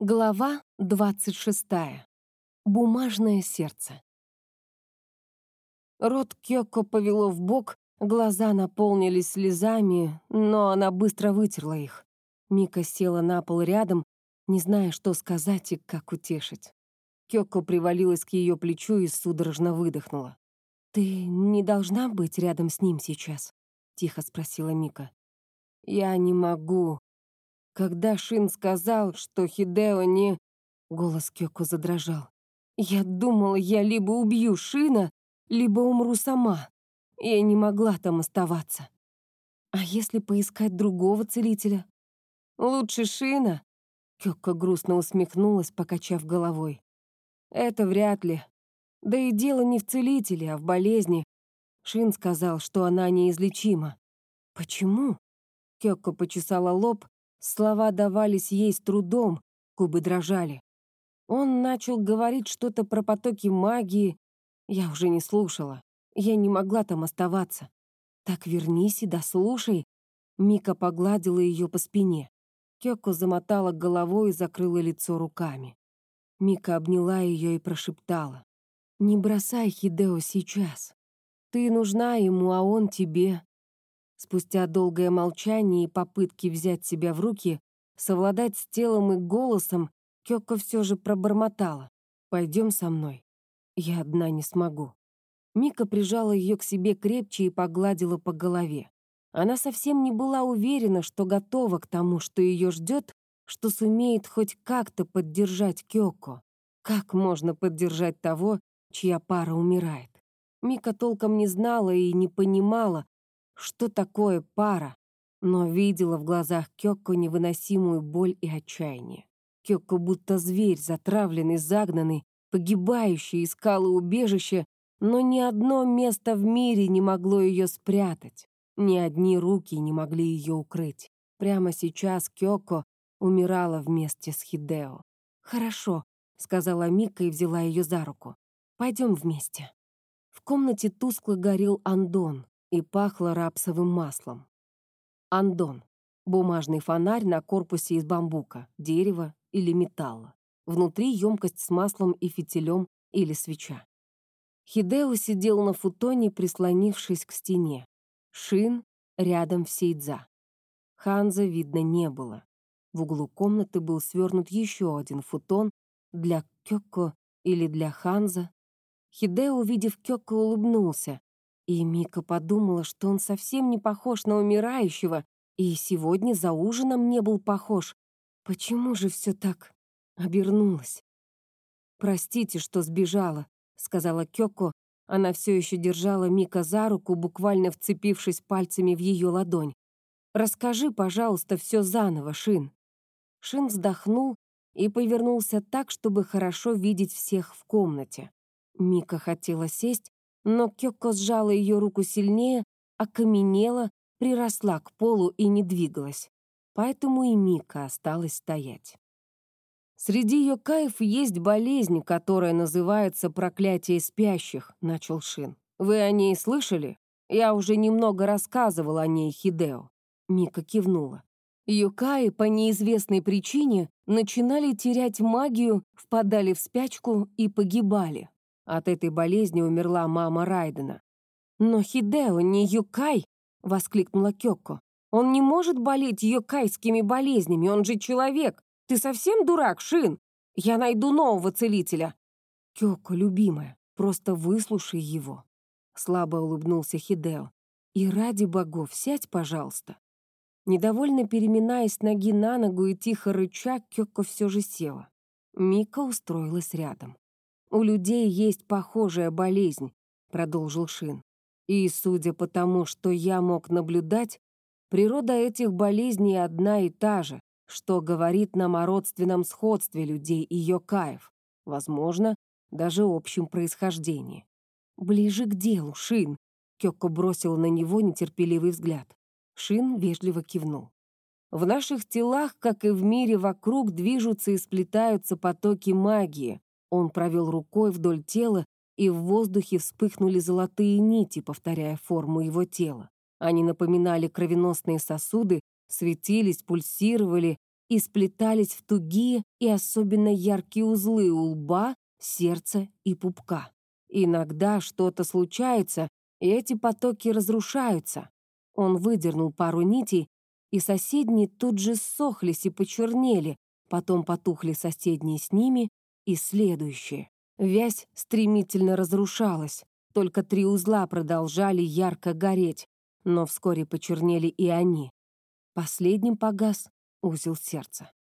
Глава 26. Бумажное сердце. Рот Кёко повело в бок, глаза наполнились слезами, но она быстро вытерла их. Мика села на пол рядом, не зная, что сказать и как утешить. Кёко привалилась к ее плечу и судорожно выдохнула. «Ты не должна быть рядом с ним сейчас?» — тихо спросила Мика. «Я не могу», когда Шин сказал, что Хидео не... Голос Кёко задрожал. Я думала, я либо убью Шина, либо умру сама. Я не могла там оставаться. А если поискать другого целителя? Лучше Шина? Кёко грустно усмехнулась, покачав головой. Это вряд ли. Да и дело не в целителе, а в болезни. Шин сказал, что она неизлечима. Почему? Кёко почесала лоб, Слова давались ей с трудом, губы дрожали. Он начал говорить что-то про потоки магии. Я уже не слушала. Я не могла там оставаться. Так вернись и дослушай. Мика погладила ее по спине. Кёко замотала головой и закрыла лицо руками. Мика обняла ее и прошептала. «Не бросай Хидео сейчас. Ты нужна ему, а он тебе. Спустя долгое молчание и попытки взять себя в руки, совладать с телом и голосом, Кёко все же пробормотала. «Пойдем со мной. Я одна не смогу». Мика прижала ее к себе крепче и погладила по голове. Она совсем не была уверена, что готова к тому, что ее ждет, что сумеет хоть как-то поддержать Кёко. Как можно поддержать того, чья пара умирает? Мика толком не знала и не понимала, что такое пара, но видела в глазах Кёкко невыносимую боль и отчаяние. Кёкко будто зверь, затравленный, загнанный, погибающий, искала убежище, но ни одно место в мире не могло ее спрятать, ни одни руки не могли ее укрыть. Прямо сейчас Кёко умирала вместе с Хидео. «Хорошо», — сказала Мика и взяла ее за руку. «Пойдем вместе». В комнате тускло горел Андон и пахло рапсовым маслом. Андон. Бумажный фонарь на корпусе из бамбука, дерева или металла. Внутри емкость с маслом и фитилем или свеча. Хидео сидел на футоне, прислонившись к стене. Шин рядом в сейдза. Ханза видно не было. В углу комнаты был свернут еще один футон для Кёко или для Ханза. Хидео, увидев Кёко, улыбнулся, и Мика подумала, что он совсем не похож на умирающего, и сегодня за ужином не был похож. Почему же все так обернулось? «Простите, что сбежала», — сказала Кёко. Она все еще держала Мика за руку, буквально вцепившись пальцами в ее ладонь. «Расскажи, пожалуйста, все заново, Шин». Шин вздохнул и повернулся так, чтобы хорошо видеть всех в комнате. Мика хотела сесть, но Кёко сжала ее руку сильнее, окаменела, приросла к полу и не двигалась. Поэтому и Мика осталась стоять. «Среди йокаев есть болезнь, которая называется проклятие спящих», — начал Шин. «Вы о ней слышали? Я уже немного рассказывал о ней Хидео». Мика кивнула. Юкаи по неизвестной причине начинали терять магию, впадали в спячку и погибали. От этой болезни умерла мама Райдена. «Но Хидео не Юкай!» — воскликнула Кёко. «Он не может болеть юкайскими болезнями, он же человек! Ты совсем дурак, Шин? Я найду нового целителя!» «Кёко, любимая, просто выслушай его!» Слабо улыбнулся Хидео. «И ради богов, сядь, пожалуйста!» Недовольно переминаясь ноги на ногу и тихо рыча, Кёко все же села. Мика устроилась рядом. «У людей есть похожая болезнь», — продолжил Шин. «И, судя по тому, что я мог наблюдать, природа этих болезней одна и та же, что говорит нам о родственном сходстве людей и йокаев, возможно, даже общем происхождении». «Ближе к делу, Шин», — Кёко бросила на него нетерпеливый взгляд. Шин вежливо кивнул. В наших телах, как и в мире вокруг, движутся и сплетаются потоки магии, он провел рукой вдоль тела, и в воздухе вспыхнули золотые нити, повторяя форму его тела. Они напоминали кровеносные сосуды, светились, пульсировали, и сплетались в тугие и особенно яркие узлы у лба, сердца и пупка. Иногда что-то случается, и эти потоки разрушаются. Он выдернул пару нитей, и соседние тут же ссохлись и почернели, потом потухли соседние с ними и следующие. Вязь стремительно разрушалась, только три узла продолжали ярко гореть, но вскоре почернели и они. Последним погас узел сердца.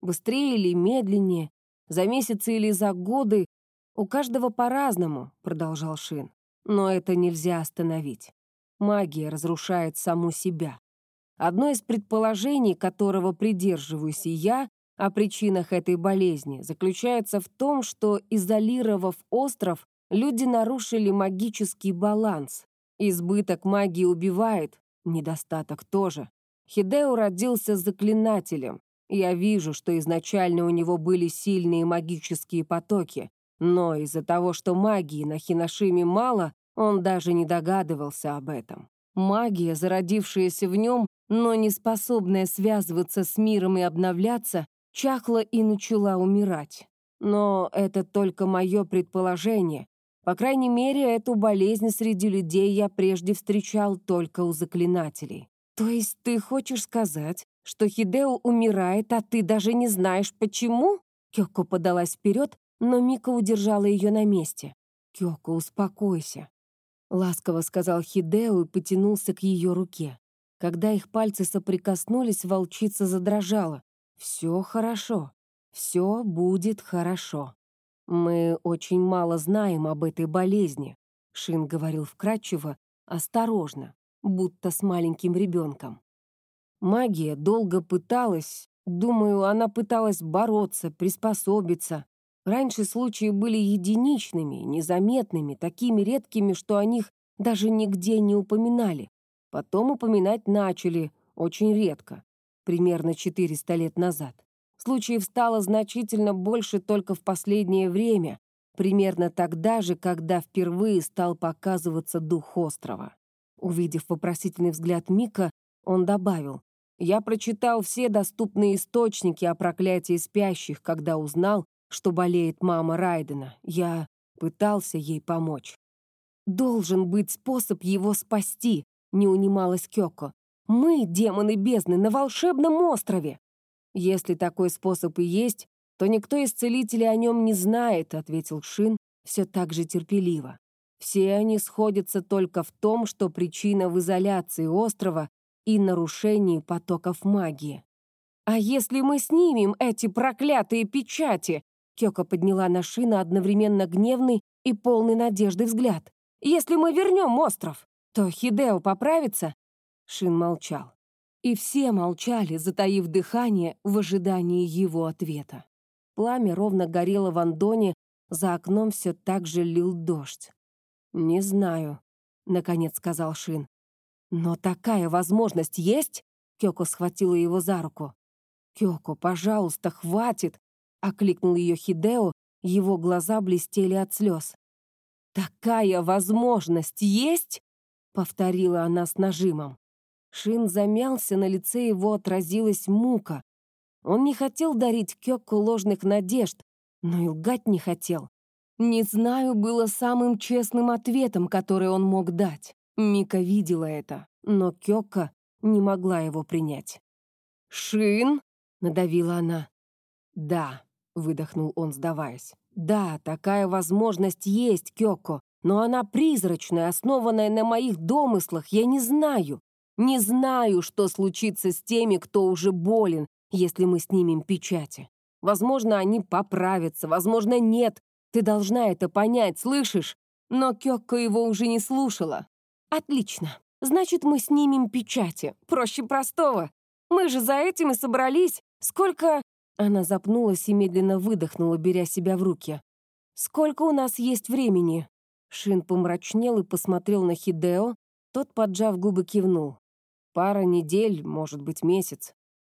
Быстрее или медленнее, за месяцы или за годы, у каждого по-разному, продолжал Шин. Но это нельзя остановить. Магия разрушает саму себя. Одно из предположений, которого придерживаюсь и я, о причинах этой болезни, заключается в том, что, изолировав остров, люди нарушили магический баланс. Избыток магии убивает, недостаток тоже. Хидео родился заклинателем. Я вижу, что изначально у него были сильные магические потоки, но из-за того, что магии на Хиношиме мало, он даже не догадывался об этом. Магия, зародившаяся в нем, но не способная связываться с миром и обновляться, чахла и начала умирать. Но это только мое предположение. По крайней мере, эту болезнь среди людей я прежде встречал только у заклинателей. То есть ты хочешь сказать, что Хидео умирает, а ты даже не знаешь, почему? Кёко подалась вперед, но Мика удержала ее на месте. «Кёко, успокойся», — ласково сказал Хидео и потянулся к ее руке. Когда их пальцы соприкоснулись, волчица задрожала. «Все хорошо. Все будет хорошо. Мы очень мало знаем об этой болезни», — Шин говорил вкратчиво, осторожно, будто с маленьким ребенком. Магия долго пыталась, думаю, она пыталась бороться, приспособиться. Раньше случаи были единичными, незаметными, такими редкими, что о них даже нигде не упоминали. Потом упоминать начали, очень редко примерно 400 лет назад. Случаев стало значительно больше только в последнее время, примерно тогда же, когда впервые стал показываться дух острова. Увидев вопросительный взгляд Мика, он добавил, «Я прочитал все доступные источники о проклятии спящих, когда узнал, что болеет мама Райдена. Я пытался ей помочь». «Должен быть способ его спасти», — не унималась Кёко. Мы, демоны бездны, на волшебном острове. Если такой способ и есть, то никто из целителей о нем не знает, ответил Шин все так же терпеливо. Все они сходятся только в том, что причина в изоляции острова и нарушении потоков магии. «А если мы снимем эти проклятые печати?» Кёка подняла на Шина одновременно гневный и полный надежды взгляд. «Если мы вернем остров, то Хидео поправится, Шин молчал. И все молчали, затаив дыхание в ожидании его ответа. Пламя ровно горело в Андоне, за окном все так же лил дождь. «Не знаю», — наконец сказал Шин. «Но такая возможность есть?» Кёко схватила его за руку. «Кёко, пожалуйста, хватит!» — окликнул ее Хидео, его глаза блестели от слез. «Такая возможность есть?» — повторила она с нажимом. Шин замялся, на лице его отразилась мука. Он не хотел дарить Кёкку ложных надежд, но и лгать не хотел. «Не знаю» было самым честным ответом, который он мог дать. Мика видела это, но Кёкка не могла его принять. «Шин?» — надавила она. «Да», — выдохнул он, сдаваясь. «Да, такая возможность есть, Кёко, но она призрачная, основанная на моих домыслах, я не знаю. Не знаю, что случится с теми, кто уже болен, если мы снимем печати. Возможно, они поправятся, возможно, нет. Ты должна это понять, слышишь? Но Кёкко его уже не слушала. Отлично. Значит, мы снимем печати. Проще простого. Мы же за этим и собрались. Сколько... Она запнулась и медленно выдохнула, беря себя в руки. «Сколько у нас есть времени?» Шин помрачнел и посмотрел на Хидео. Тот, поджав губы, кивнул. Пара недель, может быть, месяц.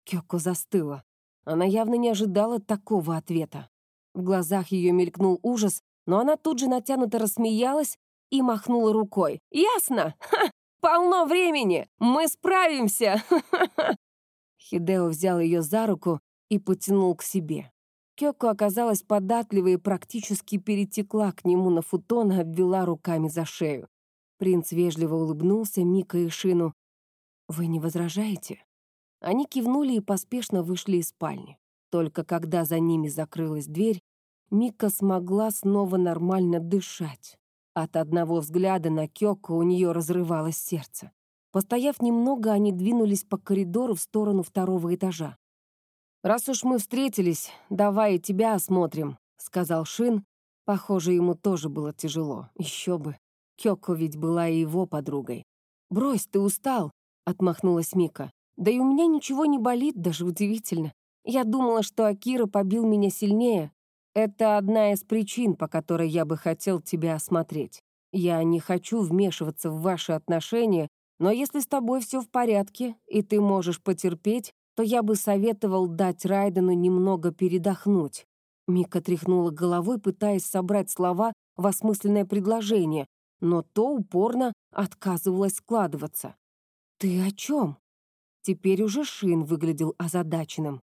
Кёко застыла. Она явно не ожидала такого ответа. В глазах ее мелькнул ужас, но она тут же натянуто рассмеялась и махнула рукой. «Ясно! Ха! Полно времени! Мы справимся!» Хидео взял ее за руку и потянул к себе. Кёко оказалась податливой и практически перетекла к нему на футон и обвела руками за шею. Принц вежливо улыбнулся Мика и Шину. «Вы не возражаете?» Они кивнули и поспешно вышли из спальни. Только когда за ними закрылась дверь, Мика смогла снова нормально дышать. От одного взгляда на Кёко у нее разрывалось сердце. Постояв немного, они двинулись по коридору в сторону второго этажа. «Раз уж мы встретились, давай тебя осмотрим», — сказал Шин. Похоже, ему тоже было тяжело. Еще бы. Кёко ведь была и его подругой. «Брось, ты устал», — отмахнулась Мика. «Да и у меня ничего не болит, даже удивительно. Я думала, что Акира побил меня сильнее. Это одна из причин, по которой я бы хотел тебя осмотреть. Я не хочу вмешиваться в ваши отношения, но если с тобой все в порядке, и ты можешь потерпеть, то я бы советовал дать Райдену немного передохнуть». Мика тряхнула головой, пытаясь собрать слова в осмысленное предложение, но то упорно отказывалась складываться. «Ты о чем?» Теперь уже Шин выглядел озадаченным.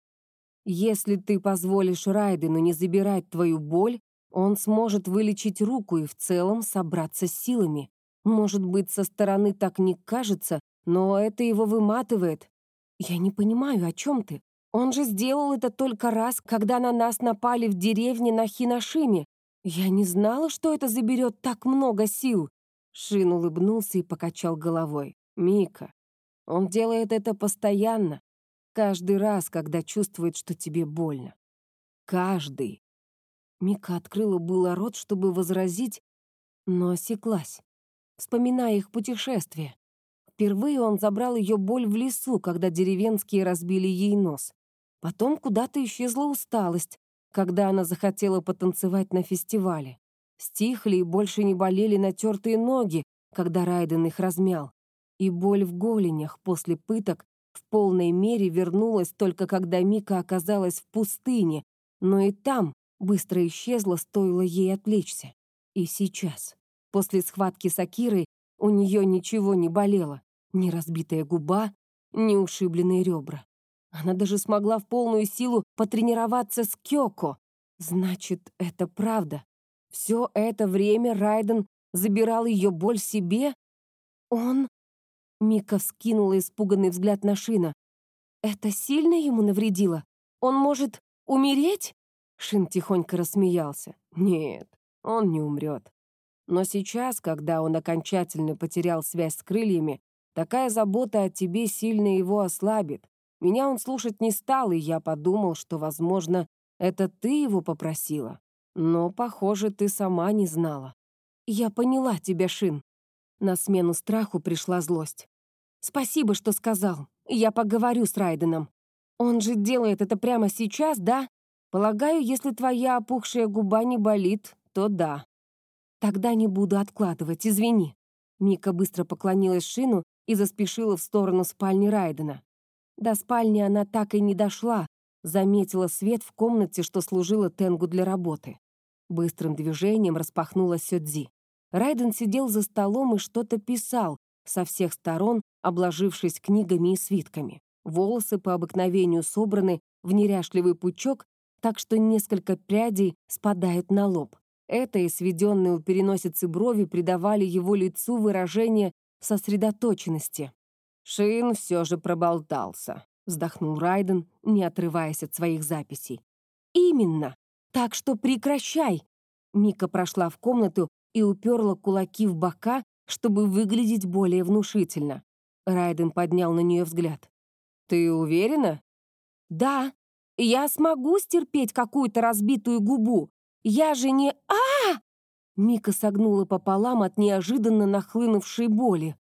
«Если ты позволишь Райдену не забирать твою боль, он сможет вылечить руку и в целом собраться с силами. Может быть, со стороны так не кажется, но это его выматывает. «Я не понимаю, о чем ты? Он же сделал это только раз, когда на нас напали в деревне на Хиношиме. Я не знала, что это заберет так много сил». Шин улыбнулся и покачал головой. «Мика, он делает это постоянно. Каждый раз, когда чувствует, что тебе больно. Каждый». Мика открыла было рот, чтобы возразить, но осеклась, вспоминая их путешествие. Впервые он забрал ее боль в лесу, когда деревенские разбили ей нос. Потом куда-то исчезла усталость, когда она захотела потанцевать на фестивале. Стихли и больше не болели натертые ноги, когда Райден их размял. И боль в голенях после пыток в полной мере вернулась только когда Мика оказалась в пустыне, но и там быстро исчезла, стоило ей отвлечься. И сейчас, после схватки с Акирой, у нее ничего не болело. Ни разбитая губа, ни ушибленные ребра. Она даже смогла в полную силу потренироваться с Кёко. Значит, это правда. Все это время Райден забирал ее боль себе? Он... Мика вскинула испуганный взгляд на Шина. «Это сильно ему навредило? Он может умереть?» Шин тихонько рассмеялся. «Нет, он не умрет. Но сейчас, когда он окончательно потерял связь с крыльями, Такая забота о тебе сильно его ослабит. Меня он слушать не стал, и я подумал, что, возможно, это ты его попросила. Но, похоже, ты сама не знала. Я поняла тебя, Шин. На смену страху пришла злость. Спасибо, что сказал. Я поговорю с Райденом. Он же делает это прямо сейчас, да? Полагаю, если твоя опухшая губа не болит, то да. Тогда не буду откладывать, извини. Мика быстро поклонилась Шину и заспешила в сторону спальни Райдена. До спальни она так и не дошла, заметила свет в комнате, что служила Тенгу для работы. Быстрым движением распахнула Сёдзи. Райден сидел за столом и что-то писал, со всех сторон обложившись книгами и свитками. Волосы по обыкновению собраны в неряшливый пучок, так что несколько прядей спадают на лоб. Это и сведенные у переносицы брови придавали его лицу выражение сосредоточенности. Шин все же проболтался, вздохнул Райден, не отрываясь от своих записей. Именно. Так что прекращай. Мика прошла в комнату и уперла кулаки в бока, чтобы выглядеть более внушительно. Райден поднял на нее взгляд. «Ты уверена?» «Да. Я смогу стерпеть какую-то разбитую губу. Я же не... а Мика согнула пополам от неожиданно нахлынувшей боли.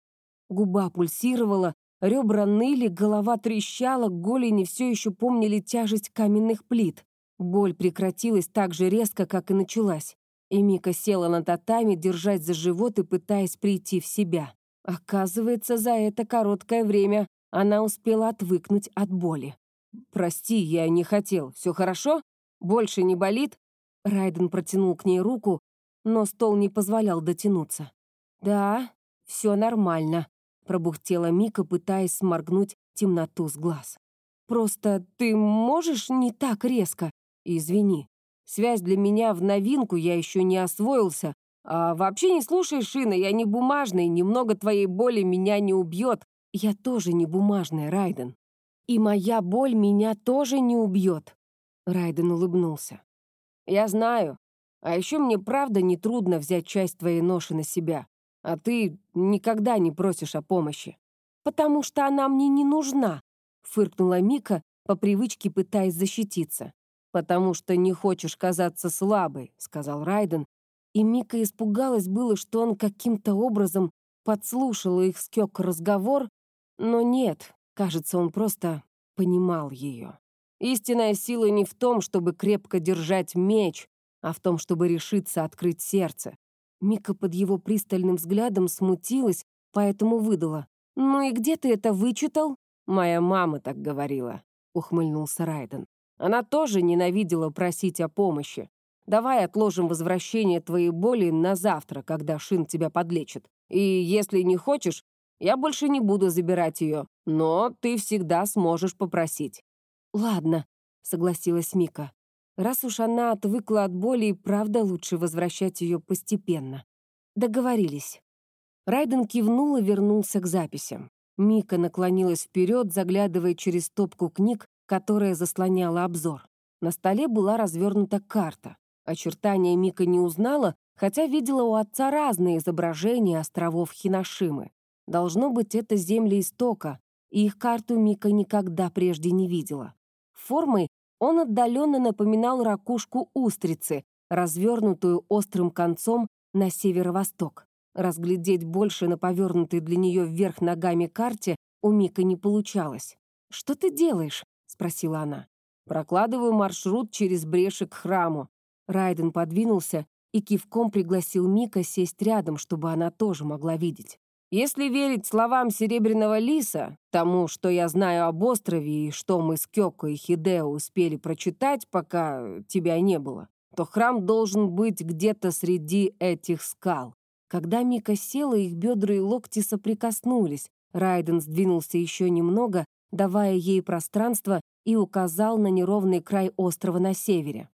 Губа пульсировала, ребра ныли, голова трещала, голени все еще помнили тяжесть каменных плит. Боль прекратилась так же резко, как и началась. И Мика села на татами, держась за живот и пытаясь прийти в себя. Оказывается, за это короткое время она успела отвыкнуть от боли. «Прости, я не хотел. Все хорошо? Больше не болит?» Райден протянул к ней руку, но стол не позволял дотянуться. «Да, все нормально», — пробухтела Мика, пытаясь сморгнуть темноту с глаз. Просто ты можешь не так резко? Извини. Связь для меня в новинку, я еще не освоился. А вообще не слушай, Шина, я не бумажный, немного твоей боли меня не убьет. Я тоже не бумажная, Райден. И моя боль меня тоже не убьет. Райден улыбнулся. Я знаю. А еще мне правда не трудно взять часть твоей ноши на себя. А ты никогда не просишь о помощи. Потому что она мне не нужна, фыркнула Мика, по привычке пытаясь защититься. «Потому что не хочешь казаться слабой», — сказал Райден. И Мика испугалась было, что он каким-то образом подслушал их с Кёк разговор, но нет, кажется, он просто понимал ее. Истинная сила не в том, чтобы крепко держать меч, а в том, чтобы решиться открыть сердце. Мика под его пристальным взглядом смутилась, поэтому выдала. «Ну и где ты это вычитал?» «Моя мама так говорила», — ухмыльнулся Райден. «Она тоже ненавидела просить о помощи. Давай отложим возвращение твоей боли на завтра, когда Шин тебя подлечит. И если не хочешь, я больше не буду забирать ее, но ты всегда сможешь попросить». «Ладно», — согласилась Мика. «Раз уж она отвыкла от боли, правда лучше возвращать ее постепенно». Договорились. Райден кивнул и вернулся к записям. Мика наклонилась вперед, заглядывая через стопку книг, которая заслоняла обзор. На столе была развернута карта. Очертания Мика не узнала, хотя видела у отца разные изображения островов Хиношимы. Должно быть, это земли истока, и их карту Мика никогда прежде не видела. Формой он отдаленно напоминал ракушку устрицы, развернутую острым концом на северо-восток. Разглядеть больше на повернутой для нее вверх ногами карте у Мика не получалось. «Что ты делаешь?» — спросила она. «Прокладываю маршрут через бреши к храму». Райден подвинулся и кивком пригласил Мика сесть рядом, чтобы она тоже могла видеть. Если верить словам Серебряного Лиса, тому, что я знаю об острове и что мы с Кёко и Хидео успели прочитать, пока тебя не было, то храм должен быть где-то среди этих скал. Когда Мика села, их бедра и локти соприкоснулись. Райден сдвинулся еще немного, давая ей пространство, и указал на неровный край острова на севере.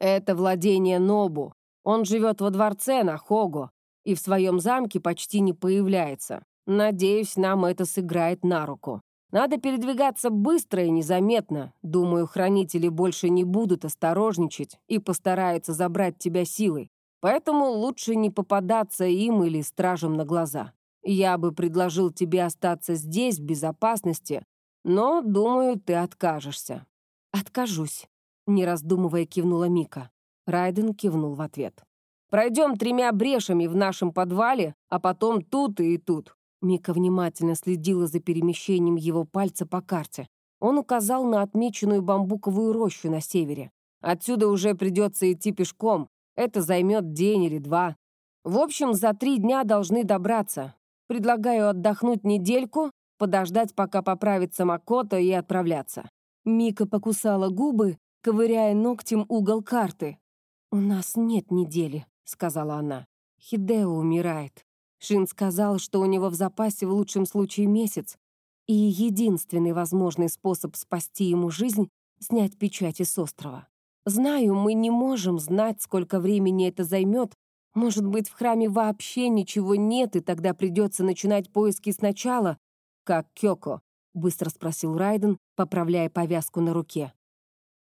«Это владение Нобу. Он живет во дворце на Хого и в своем замке почти не появляется. Надеюсь, нам это сыграет на руку. Надо передвигаться быстро и незаметно. Думаю, хранители больше не будут осторожничать и постараются забрать тебя силой. Поэтому лучше не попадаться им или стражам на глаза. Я бы предложил тебе остаться здесь в безопасности, но, думаю, ты откажешься». «Откажусь», — не раздумывая кивнула Мика. Райден кивнул в ответ. «Пройдем тремя брешами в нашем подвале, а потом тут и тут». Мика внимательно следила за перемещением его пальца по карте. Он указал на отмеченную бамбуковую рощу на севере. «Отсюда уже придется идти пешком, это займет день или два. В общем, за три дня должны добраться. Предлагаю отдохнуть недельку, подождать, пока поправится Макото, и отправляться». Мика покусала губы, ковыряя ногтем угол карты. «У нас нет недели», — сказала она. «Хидео умирает. Шин сказал, что у него в запасе в лучшем случае месяц, и единственный возможный способ спасти ему жизнь — снять печати с острова. Знаю, мы не можем знать, сколько времени это займет. Может быть, в храме вообще ничего нет, и тогда придется начинать поиски сначала. Как Кёко? Быстро спросил Райден, поправляя повязку на руке.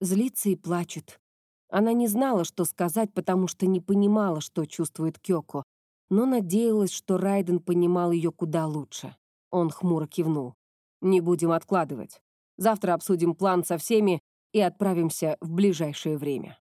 Злится и плачет. Она не знала, что сказать, потому что не понимала, что чувствует Кёко, но надеялась, что Райден понимал ее куда лучше. Он хмуро кивнул. «Не будем откладывать. Завтра обсудим план со всеми и отправимся в ближайшее время.